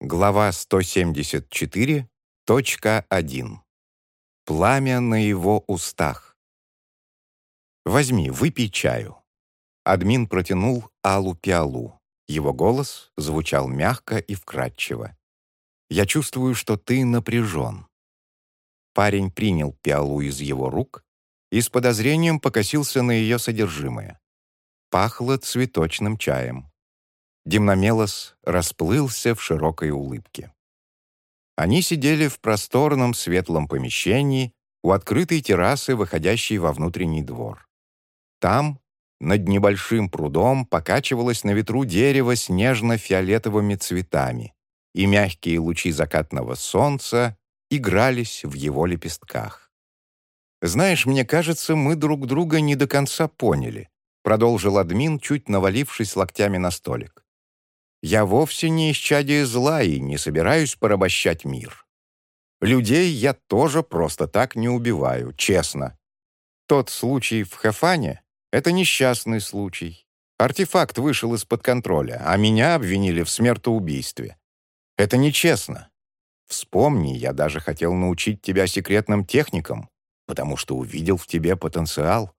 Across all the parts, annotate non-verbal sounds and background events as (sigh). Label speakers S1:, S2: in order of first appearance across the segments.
S1: Глава 174.1. Пламя на его устах. «Возьми, выпей чаю». Админ протянул Аллу пиалу. Его голос звучал мягко и вкрадчиво. «Я чувствую, что ты напряжен». Парень принял пиалу из его рук и с подозрением покосился на ее содержимое. Пахло цветочным чаем. Демномелос расплылся в широкой улыбке. Они сидели в просторном светлом помещении у открытой террасы, выходящей во внутренний двор. Там, над небольшим прудом, покачивалось на ветру дерево с нежно-фиолетовыми цветами, и мягкие лучи закатного солнца игрались в его лепестках. «Знаешь, мне кажется, мы друг друга не до конца поняли», продолжил админ, чуть навалившись локтями на столик. Я вовсе не исчадие зла и не собираюсь порабощать мир. Людей я тоже просто так не убиваю, честно. Тот случай в Хафане — это несчастный случай. Артефакт вышел из-под контроля, а меня обвинили в смертоубийстве. Это нечестно. Вспомни, я даже хотел научить тебя секретным техникам, потому что увидел в тебе потенциал.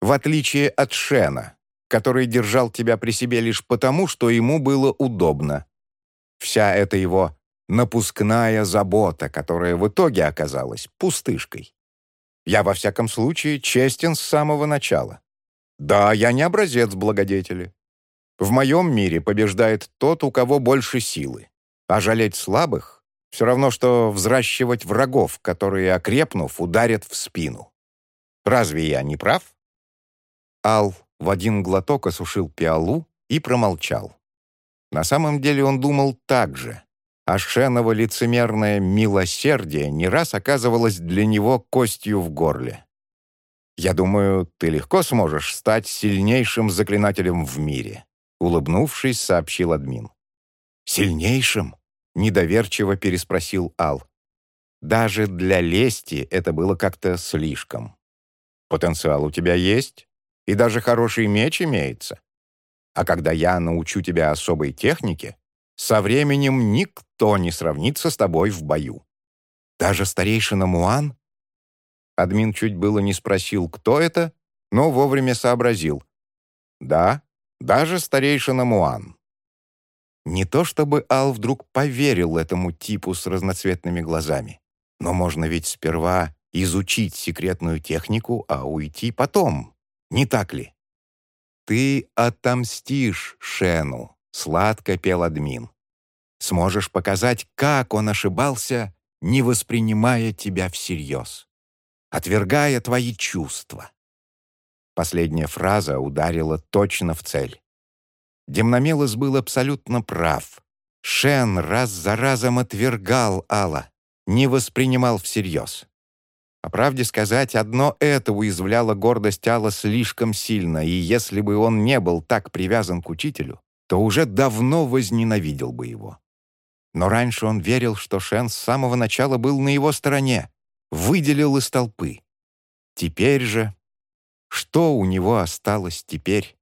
S1: В отличие от Шена, который держал тебя при себе лишь потому, что ему было удобно. Вся эта его напускная забота, которая в итоге оказалась пустышкой. Я, во всяком случае, честен с самого начала. Да, я не образец благодетели. В моем мире побеждает тот, у кого больше силы. А жалеть слабых — все равно, что взращивать врагов, которые, окрепнув, ударят в спину. Разве я не прав? Ал в один глоток осушил пиалу и промолчал. На самом деле он думал так же, а Шеново лицемерное милосердие не раз оказывалось для него костью в горле. «Я думаю, ты легко сможешь стать сильнейшим заклинателем в мире», улыбнувшись, сообщил админ. «Сильнейшим?» — недоверчиво переспросил Ал. «Даже для лести это было как-то слишком. Потенциал у тебя есть?» И даже хороший меч имеется. А когда я научу тебя особой технике, со временем никто не сравнится с тобой в бою. Даже старейшина Муан?» Админ чуть было не спросил, кто это, но вовремя сообразил. «Да, даже старейшина Муан». Не то чтобы Ал вдруг поверил этому типу с разноцветными глазами, но можно ведь сперва изучить секретную технику, а уйти потом, не так ли? «Ты отомстишь Шену», — сладко пел админ. «Сможешь показать, как он ошибался, не воспринимая тебя всерьез, отвергая твои чувства». Последняя фраза ударила точно в цель. Демномелос был абсолютно прав. Шен раз за разом отвергал Алла, не воспринимал всерьез. По правде сказать, одно это уязвляло гордость Алла слишком сильно, и если бы он не был так привязан к учителю, то уже давно возненавидел бы его. Но раньше он верил, что Шен с самого начала был на его стороне, выделил из толпы. Теперь же... Что у него осталось теперь?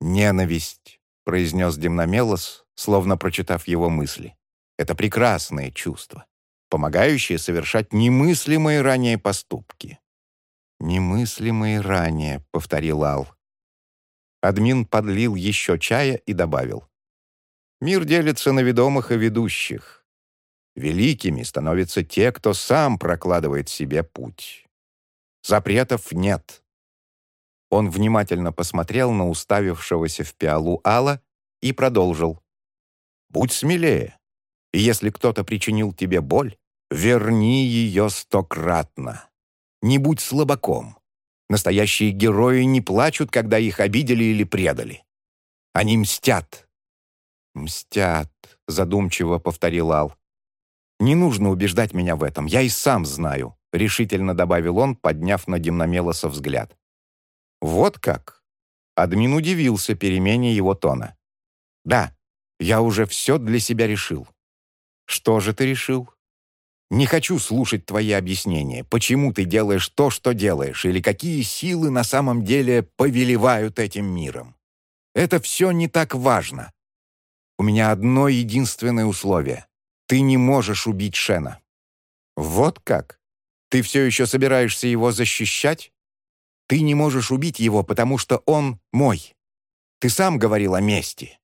S1: «Ненависть», — произнес Демномелос, словно прочитав его мысли. «Это прекрасное чувство помогающие совершать немыслимые ранее поступки. «Немыслимые ранее», — повторил Ал. Админ подлил еще чая и добавил. «Мир делится на ведомых и ведущих. Великими становятся те, кто сам прокладывает себе путь. Запретов нет». Он внимательно посмотрел на уставившегося в пиалу Алла и продолжил. «Будь смелее, и если кто-то причинил тебе боль, Верни ее стократно. Не будь слабаком. Настоящие герои не плачут, когда их обидели или предали. Они мстят. «Мстят», — задумчиво повторил Ал. «Не нужно убеждать меня в этом, я и сам знаю», — решительно добавил он, подняв на Демномелоса взгляд. «Вот как?» Админ удивился перемене его тона. «Да, я уже все для себя решил». «Что же ты решил?» Не хочу слушать твои объяснения, почему ты делаешь то, что делаешь, или какие силы на самом деле повелевают этим миром. Это все не так важно. У меня одно единственное условие. Ты не можешь убить Шена». «Вот как? Ты все еще собираешься его защищать? Ты не можешь убить его, потому что он мой. Ты сам говорил о мести.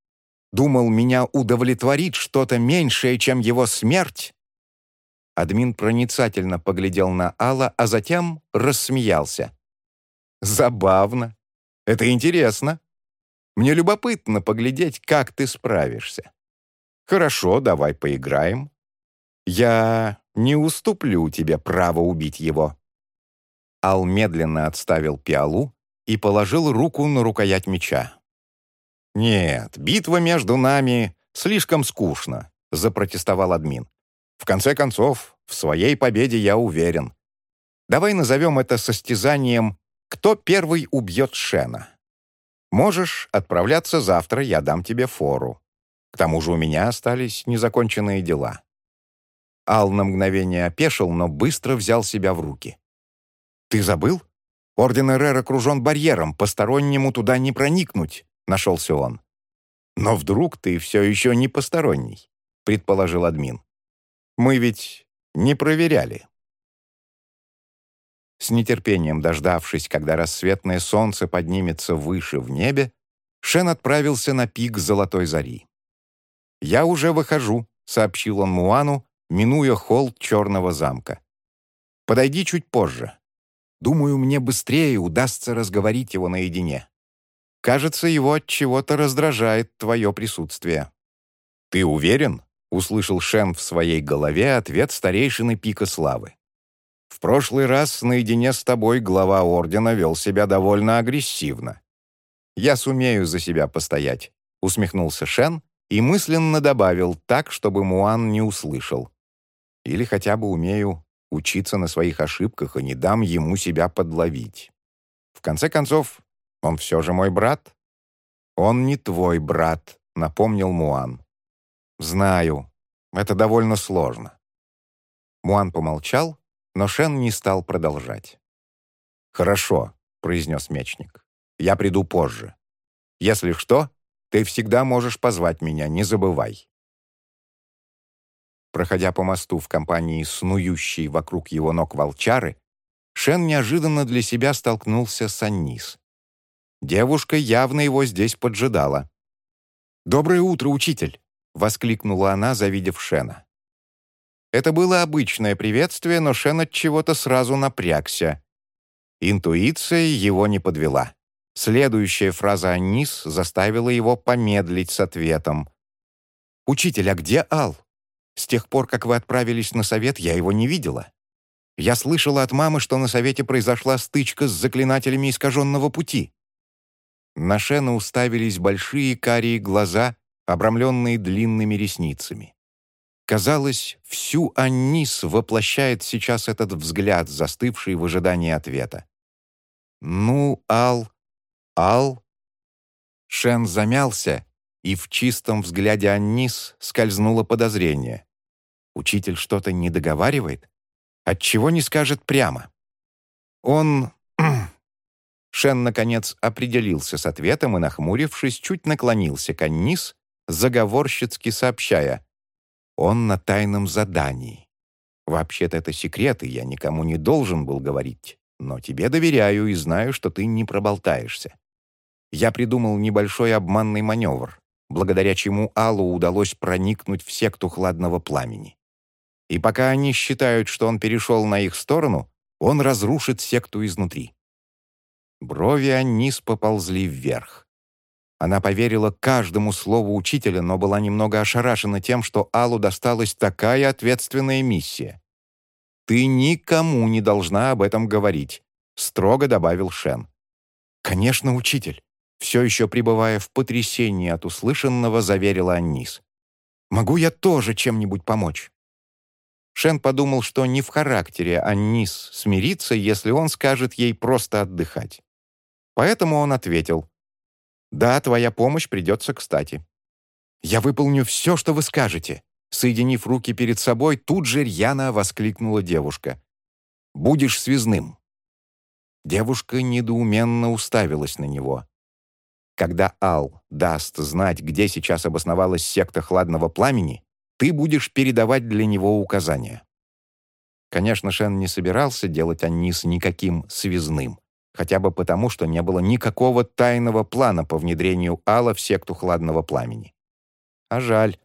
S1: Думал, меня удовлетворит что-то меньшее, чем его смерть?» Админ проницательно поглядел на Алла, а затем рассмеялся. «Забавно. Это интересно. Мне любопытно поглядеть, как ты справишься. Хорошо, давай поиграем. Я не уступлю тебе право убить его». Ал медленно отставил пиалу и положил руку на рукоять меча. «Нет, битва между нами слишком скучна», — запротестовал админ. «В конце концов, в своей победе я уверен. Давай назовем это состязанием «Кто первый убьет Шена?» Можешь отправляться завтра, я дам тебе фору. К тому же у меня остались незаконченные дела». Ал на мгновение опешил, но быстро взял себя в руки. «Ты забыл? Орден РР окружен барьером, постороннему туда не проникнуть», — нашелся он. «Но вдруг ты все еще не посторонний», — предположил админ. «Мы ведь не проверяли». С нетерпением дождавшись, когда рассветное солнце поднимется выше в небе, Шен отправился на пик золотой зари. «Я уже выхожу», — сообщил он Муану, минуя холл черного замка. «Подойди чуть позже. Думаю, мне быстрее удастся разговорить его наедине. Кажется, его от чего-то раздражает твое присутствие». «Ты уверен?» — услышал Шен в своей голове ответ старейшины Пика Славы. «В прошлый раз наедине с тобой глава Ордена вел себя довольно агрессивно. Я сумею за себя постоять», — усмехнулся Шен и мысленно добавил так, чтобы Муан не услышал. «Или хотя бы умею учиться на своих ошибках и не дам ему себя подловить. В конце концов, он все же мой брат». «Он не твой брат», — напомнил Муан. «Знаю, это довольно сложно». Муан помолчал, но Шен не стал продолжать. «Хорошо», — произнес мечник. «Я приду позже. Если что, ты всегда можешь позвать меня, не забывай». Проходя по мосту в компании снующей вокруг его ног волчары, Шен неожиданно для себя столкнулся с Аннис. Девушка явно его здесь поджидала. «Доброе утро, учитель!» — воскликнула она, завидев Шена. Это было обычное приветствие, но Шен от чего-то сразу напрягся. Интуиция его не подвела. Следующая фраза Анис заставила его помедлить с ответом. «Учитель, а где Ал? С тех пор, как вы отправились на совет, я его не видела. Я слышала от мамы, что на совете произошла стычка с заклинателями искаженного пути». На Шена уставились большие карие глаза, обрамленные длинными ресницами. Казалось, всю Аннис воплощает сейчас этот взгляд, застывший в ожидании ответа. «Ну, Ал, Ал...» Шен замялся, и в чистом взгляде Аннис скользнуло подозрение. Учитель что-то не договаривает? Отчего не скажет прямо? Он... (clears throat) Шен, наконец, определился с ответом и, нахмурившись, чуть наклонился к Аннис, заговорщицки сообщая. Он на тайном задании. Вообще-то это секрет, и я никому не должен был говорить, но тебе доверяю и знаю, что ты не проболтаешься. Я придумал небольшой обманный маневр, благодаря чему Аллу удалось проникнуть в секту хладного пламени. И пока они считают, что он перешел на их сторону, он разрушит секту изнутри. Брови Анис поползли вверх. Она поверила каждому слову учителя, но была немного ошарашена тем, что Аллу досталась такая ответственная миссия. «Ты никому не должна об этом говорить», — строго добавил Шен. «Конечно, учитель», — все еще пребывая в потрясении от услышанного, заверила Аннис. «Могу я тоже чем-нибудь помочь?» Шен подумал, что не в характере Аннис смириться, если он скажет ей просто отдыхать. Поэтому он ответил, да, твоя помощь придется кстати. Я выполню все, что вы скажете. Соединив руки перед собой, тут же рьяно воскликнула девушка. «Будешь связным». Девушка недоуменно уставилась на него. Когда Ал даст знать, где сейчас обосновалась секта Хладного Пламени, ты будешь передавать для него указания. Конечно, Шен не собирался делать Аннис никаким связным, хотя бы потому, что не было никакого тайного плана по внедрению Алла в секту Хладного Пламени. А жаль.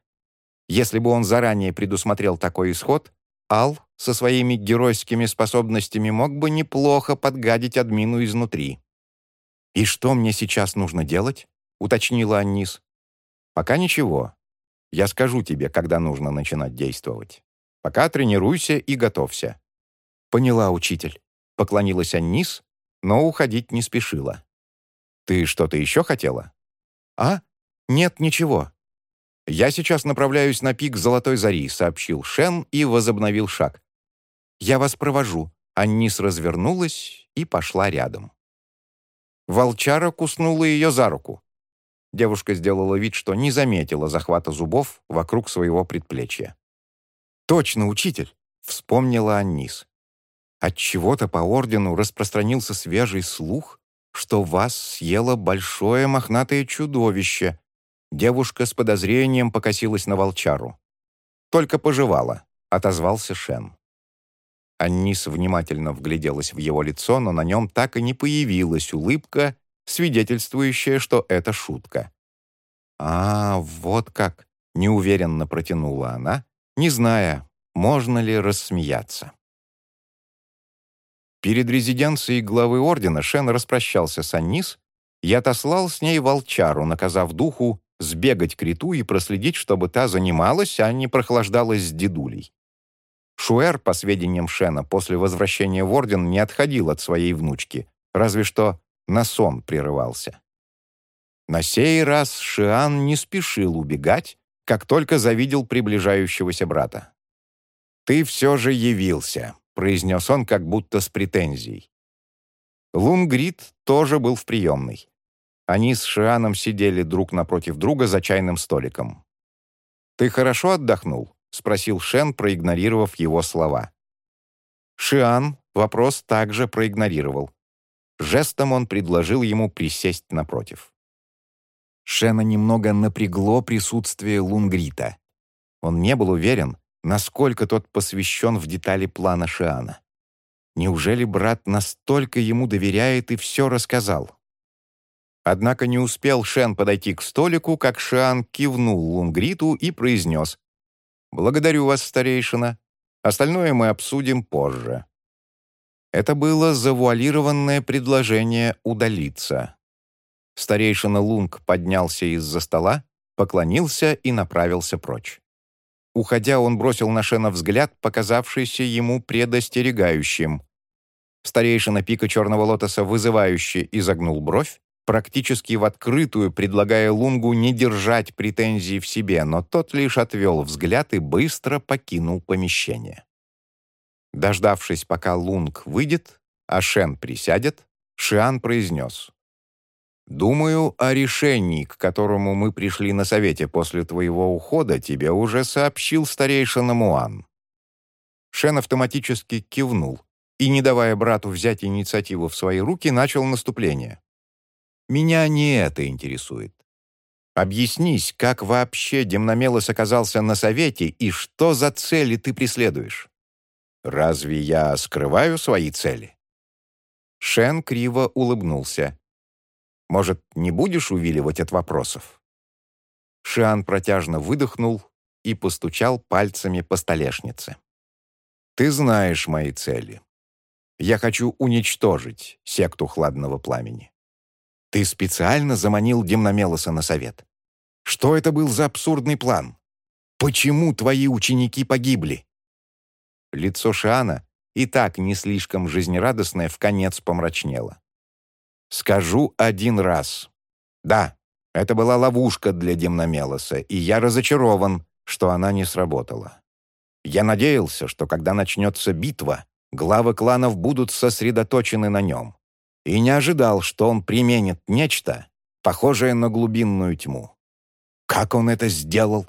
S1: Если бы он заранее предусмотрел такой исход, Ал со своими геройскими способностями мог бы неплохо подгадить админу изнутри. «И что мне сейчас нужно делать?» — уточнила Аннис. «Пока ничего. Я скажу тебе, когда нужно начинать действовать. Пока тренируйся и готовься». «Поняла, учитель», — поклонилась Аннис, но уходить не спешила. «Ты что-то еще хотела?» «А? Нет, ничего. «Я сейчас направляюсь на пик Золотой Зари», — сообщил Шен и возобновил шаг. «Я вас провожу». Аннис развернулась и пошла рядом. Волчара куснула ее за руку. Девушка сделала вид, что не заметила захвата зубов вокруг своего предплечья. «Точно, учитель!» — вспомнила Аннис. Отчего-то по ордену распространился свежий слух, что вас съело большое мохнатое чудовище, Девушка с подозрением покосилась на волчару. «Только пожевала», — отозвался Шен. Аннис внимательно вгляделась в его лицо, но на нем так и не появилась улыбка, свидетельствующая, что это шутка. «А, вот как!» — неуверенно протянула она, не зная, можно ли рассмеяться. Перед резиденцией главы ордена Шен распрощался с Аннис и отослал с ней волчару, наказав духу сбегать к Риту и проследить, чтобы та занималась, а не прохлаждалась с дедулей. Шуэр, по сведениям Шена, после возвращения в Орден не отходил от своей внучки, разве что на сон прерывался. На сей раз Шиан не спешил убегать, как только завидел приближающегося брата. «Ты все же явился», — произнес он как будто с претензией. Лунгрид тоже был в приемной. Они с Шианом сидели друг напротив друга за чайным столиком. «Ты хорошо отдохнул?» — спросил Шен, проигнорировав его слова. Шиан вопрос также проигнорировал. Жестом он предложил ему присесть напротив. Шена немного напрягло присутствие Лунгрита. Он не был уверен, насколько тот посвящен в детали плана Шиана. Неужели брат настолько ему доверяет и все рассказал? Однако не успел Шен подойти к столику, как Шиан кивнул Лунгриту и произнес «Благодарю вас, старейшина. Остальное мы обсудим позже». Это было завуалированное предложение удалиться. Старейшина Лунг поднялся из-за стола, поклонился и направился прочь. Уходя, он бросил на Шена взгляд, показавшийся ему предостерегающим. Старейшина пика Черного Лотоса вызывающе изогнул бровь, практически в открытую, предлагая Лунгу не держать претензий в себе, но тот лишь отвел взгляд и быстро покинул помещение. Дождавшись, пока Лунг выйдет, а Шен присядет, Шиан произнес. «Думаю, о решении, к которому мы пришли на совете после твоего ухода, тебе уже сообщил старейшина Муан». Шен автоматически кивнул и, не давая брату взять инициативу в свои руки, начал наступление. Меня не это интересует. Объяснись, как вообще Демномелос оказался на совете и что за цели ты преследуешь? Разве я скрываю свои цели?» Шен криво улыбнулся. «Может, не будешь увиливать от вопросов?» Шиан протяжно выдохнул и постучал пальцами по столешнице. «Ты знаешь мои цели. Я хочу уничтожить секту Хладного Пламени. Ты специально заманил Демномелоса на совет. Что это был за абсурдный план? Почему твои ученики погибли?» Лицо Шиана, и так не слишком жизнерадостное, в конец помрачнело. «Скажу один раз. Да, это была ловушка для Демномелоса, и я разочарован, что она не сработала. Я надеялся, что когда начнется битва, главы кланов будут сосредоточены на нем и не ожидал, что он применит нечто, похожее на глубинную тьму. Как он это сделал?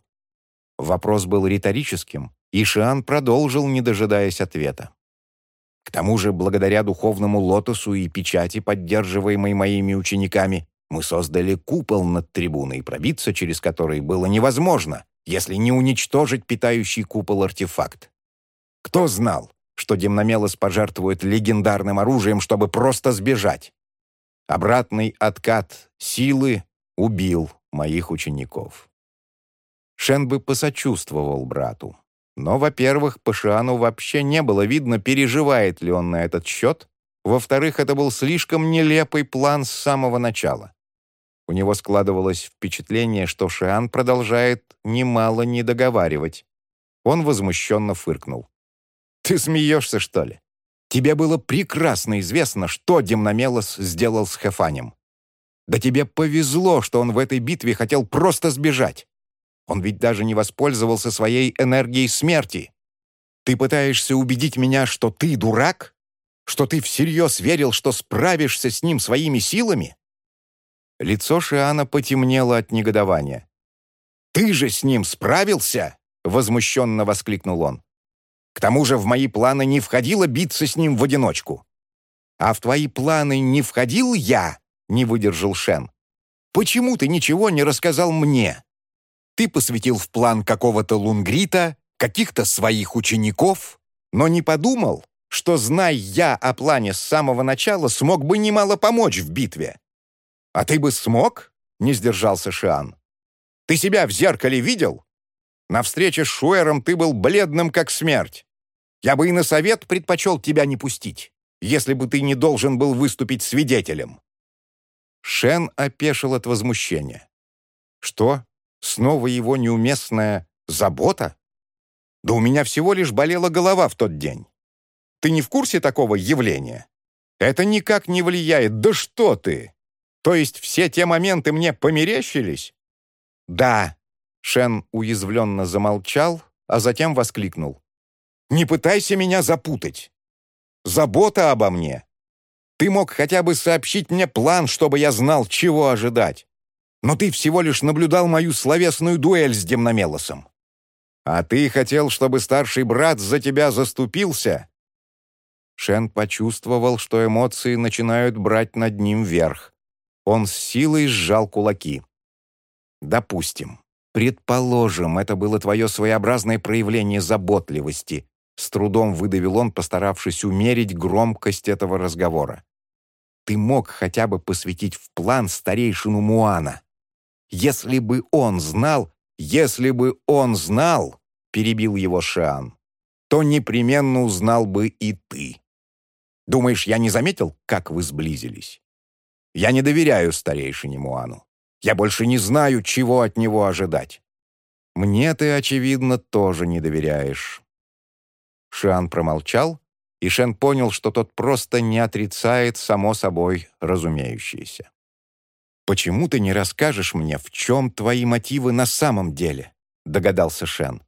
S1: Вопрос был риторическим, и Шиан продолжил, не дожидаясь ответа. К тому же, благодаря духовному лотосу и печати, поддерживаемой моими учениками, Мы создали купол над трибуной, пробиться через который было невозможно, если не уничтожить питающий купол артефакт. Кто знал, что Демномелос пожертвует легендарным оружием, чтобы просто сбежать? Обратный откат силы убил моих учеников. Шен бы посочувствовал брату. Но, во-первых, по Шиану вообще не было видно, переживает ли он на этот счет. Во-вторых, это был слишком нелепый план с самого начала. У него складывалось впечатление, что Шиан продолжает немало не договаривать. Он возмущенно фыркнул. «Ты смеешься, что ли? Тебе было прекрасно известно, что Демномелос сделал с Хефанем. Да тебе повезло, что он в этой битве хотел просто сбежать. Он ведь даже не воспользовался своей энергией смерти. Ты пытаешься убедить меня, что ты дурак? Что ты всерьез верил, что справишься с ним своими силами?» Лицо Шиана потемнело от негодования. «Ты же с ним справился?» — возмущенно воскликнул он. «К тому же в мои планы не входило биться с ним в одиночку». «А в твои планы не входил я?» — не выдержал Шен. «Почему ты ничего не рассказал мне?» Ты посвятил в план какого-то лунгрита, каких-то своих учеников, но не подумал, что, зная я о плане с самого начала, смог бы немало помочь в битве. «А ты бы смог?» — не сдержался Шиан. «Ты себя в зеркале видел? На встрече с Шуэром ты был бледным, как смерть. Я бы и на совет предпочел тебя не пустить, если бы ты не должен был выступить свидетелем». Шен опешил от возмущения. «Что? Снова его неуместная забота? Да у меня всего лишь болела голова в тот день. Ты не в курсе такого явления? Это никак не влияет. Да что ты! То есть все те моменты мне померещились? Да. Шен уязвленно замолчал, а затем воскликнул. Не пытайся меня запутать. Забота обо мне. Ты мог хотя бы сообщить мне план, чтобы я знал, чего ожидать но ты всего лишь наблюдал мою словесную дуэль с Демномелосом. А ты хотел, чтобы старший брат за тебя заступился?» Шен почувствовал, что эмоции начинают брать над ним верх. Он с силой сжал кулаки. «Допустим. Предположим, это было твое своеобразное проявление заботливости», с трудом выдавил он, постаравшись умерить громкость этого разговора. «Ты мог хотя бы посвятить в план старейшину Муана. Если бы он знал, если бы он знал, перебил его Шиан, то непременно узнал бы и ты. Думаешь, я не заметил, как вы сблизились? Я не доверяю старейшине Муану. Я больше не знаю, чего от него ожидать. Мне ты, очевидно, тоже не доверяешь». Шиан промолчал, и Шен понял, что тот просто не отрицает само собой разумеющееся. «Почему ты не расскажешь мне, в чем твои мотивы на самом деле?» — догадался Шен.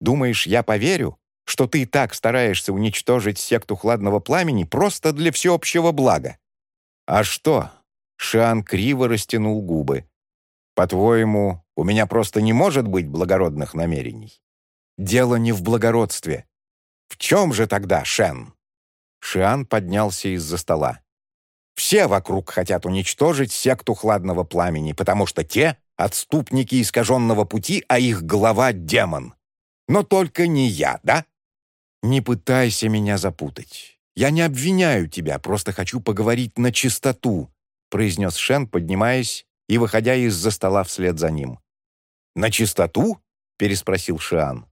S1: «Думаешь, я поверю, что ты так стараешься уничтожить секту хладного пламени просто для всеобщего блага?» «А что?» — Шан криво растянул губы. «По-твоему, у меня просто не может быть благородных намерений?» «Дело не в благородстве. В чем же тогда, Шен?» Шиан поднялся из-за стола. Все вокруг хотят уничтожить секту хладного пламени, потому что те — отступники искаженного пути, а их глава — демон. Но только не я, да? Не пытайся меня запутать. Я не обвиняю тебя, просто хочу поговорить на чистоту, произнес Шен, поднимаясь и выходя из-за стола вслед за ним. «На чистоту?» — переспросил Шиан.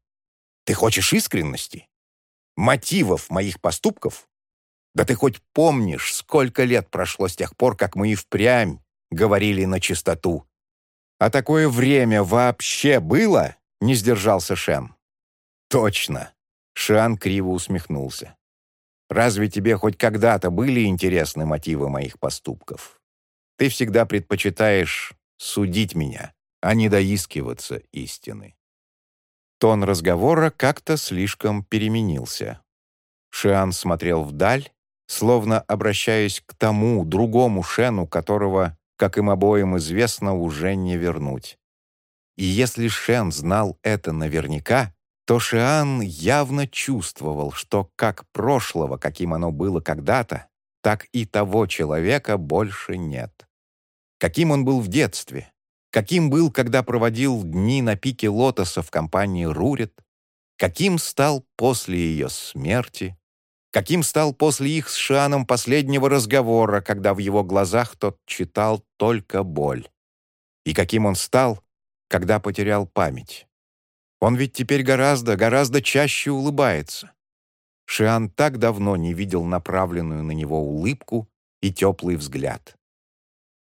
S1: «Ты хочешь искренности? Мотивов моих поступков да ты хоть помнишь, сколько лет прошло с тех пор, как мы и впрямь говорили на чистоту? А такое время вообще было?» — не сдержался Шен. «Точно!» — Шан криво усмехнулся. «Разве тебе хоть когда-то были интересны мотивы моих поступков? Ты всегда предпочитаешь судить меня, а не доискиваться истины». Тон разговора как-то слишком переменился. Шиан смотрел вдаль, словно обращаясь к тому другому Шену, которого, как им обоим известно, уже не вернуть. И если Шен знал это наверняка, то Шиан явно чувствовал, что как прошлого, каким оно было когда-то, так и того человека больше нет. каким он был в детстве, каким был, когда проводил дни на пике лотоса в компании Рурит, каким стал после ее смерти, каким стал после их с Шианом последнего разговора, когда в его глазах тот читал только боль, и каким он стал, когда потерял память. Он ведь теперь гораздо, гораздо чаще улыбается. Шиан так давно не видел направленную на него улыбку и теплый взгляд.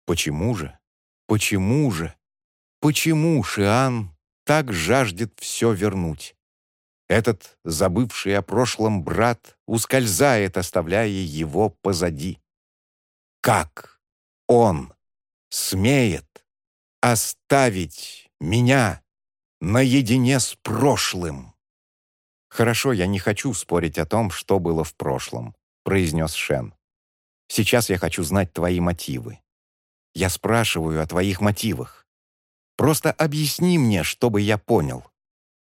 S1: Почему же? Почему же? Почему Шиан так жаждет все вернуть? Этот забывший о прошлом брат ускользает, оставляя его позади. Как он смеет оставить меня наедине с прошлым? «Хорошо, я не хочу спорить о том, что было в прошлом», — произнес Шен. «Сейчас я хочу знать твои мотивы. Я спрашиваю о твоих мотивах. Просто объясни мне, чтобы я понял».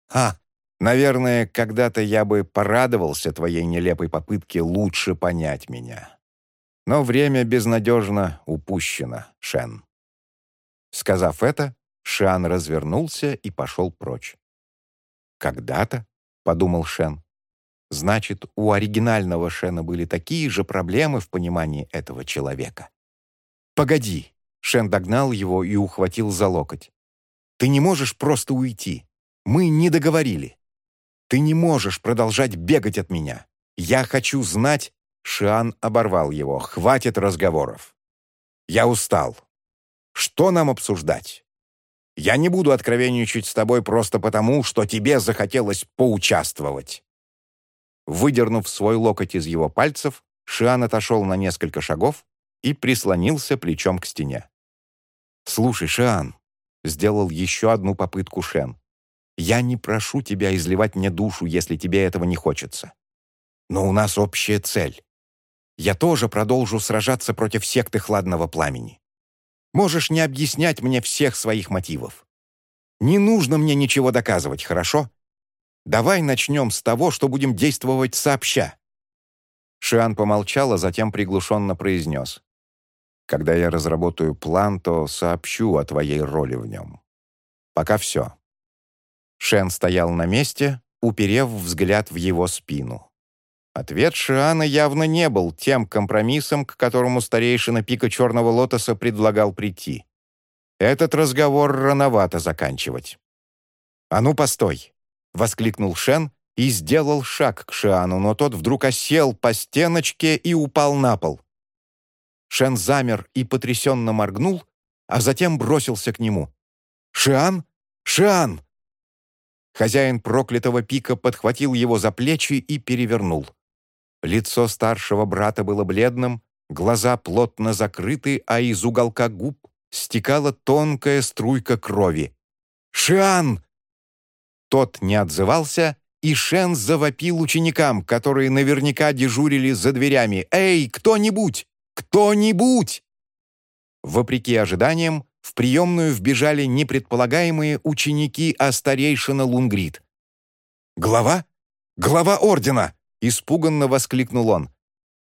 S1: «А, наверное, когда-то я бы порадовался твоей нелепой попытке лучше понять меня. Но время безнадежно упущено, Шен». Сказав это, Шан развернулся и пошел прочь. «Когда-то?» — подумал Шен. «Значит, у оригинального Шена были такие же проблемы в понимании этого человека». «Погоди!» — Шен догнал его и ухватил за локоть. «Ты не можешь просто уйти. Мы не договорили. Ты не можешь продолжать бегать от меня. Я хочу знать...» Шиан оборвал его. «Хватит разговоров. Я устал. Что нам обсуждать? Я не буду откровенничать с тобой просто потому, что тебе захотелось поучаствовать». Выдернув свой локоть из его пальцев, Шиан отошел на несколько шагов и прислонился плечом к стене. «Слушай, Шиан», — сделал еще одну попытку Шен, «я не прошу тебя изливать мне душу, если тебе этого не хочется. Но у нас общая цель. Я тоже продолжу сражаться против секты Хладного Пламени. Можешь не объяснять мне всех своих мотивов. Не нужно мне ничего доказывать, хорошо? Давай начнем с того, что будем действовать сообща». Шиан помолчал, а затем приглушенно произнес. «Когда я разработаю план, то сообщу о твоей роли в нем. Пока все». Шен стоял на месте, уперев взгляд в его спину. Ответ Шиана явно не был тем компромиссом, к которому старейшина пика Черного Лотоса предлагал прийти. Этот разговор рановато заканчивать. «А ну, постой!» — воскликнул Шен и сделал шаг к Шиану, но тот вдруг осел по стеночке и упал на пол. Шен замер и потрясенно моргнул, а затем бросился к нему. «Шиан? Шиан!» Хозяин проклятого пика подхватил его за плечи и перевернул. Лицо старшего брата было бледным, глаза плотно закрыты, а из уголка губ стекала тонкая струйка крови. «Шиан!» Тот не отзывался, и Шен завопил ученикам, которые наверняка дежурили за дверями. «Эй, кто-нибудь! Кто-нибудь!» Вопреки ожиданиям, в приемную вбежали непредполагаемые ученики, а старейшина Лунгрид. «Глава? Глава ордена!» — испуганно воскликнул он.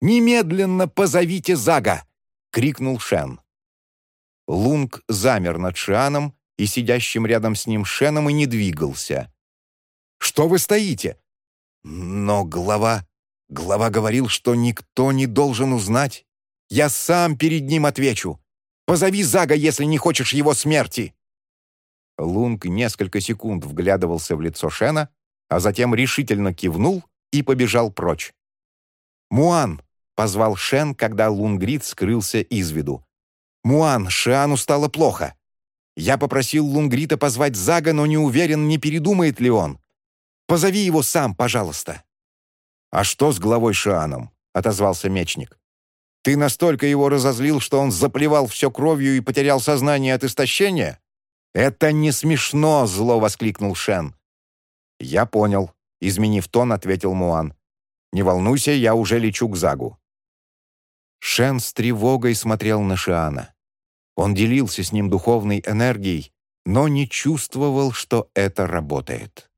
S1: «Немедленно позовите Зага!» — крикнул Шен. Лунг замер над Шианом и сидящим рядом с ним Шеном и не двигался. «Что вы стоите?» «Но глава... Глава говорил, что никто не должен узнать. Я сам перед ним отвечу. Позови Зага, если не хочешь его смерти!» Лунг несколько секунд вглядывался в лицо Шена, а затем решительно кивнул и побежал прочь. «Муан!» — позвал Шен, когда Лунгрид скрылся из виду. «Муан, Шиану стало плохо. Я попросил Лунгрита позвать Зага, но не уверен, не передумает ли он. Позови его сам, пожалуйста». «А что с главой Шианом?» — отозвался мечник. «Ты настолько его разозлил, что он заплевал все кровью и потерял сознание от истощения?» «Это не смешно!» — зло воскликнул Шен. «Я понял», Изменив тон, ответил Муан. «Не волнуйся, я уже лечу к Загу». Шен с тревогой смотрел на Шиана. Он делился с ним духовной энергией, но не чувствовал, что это работает.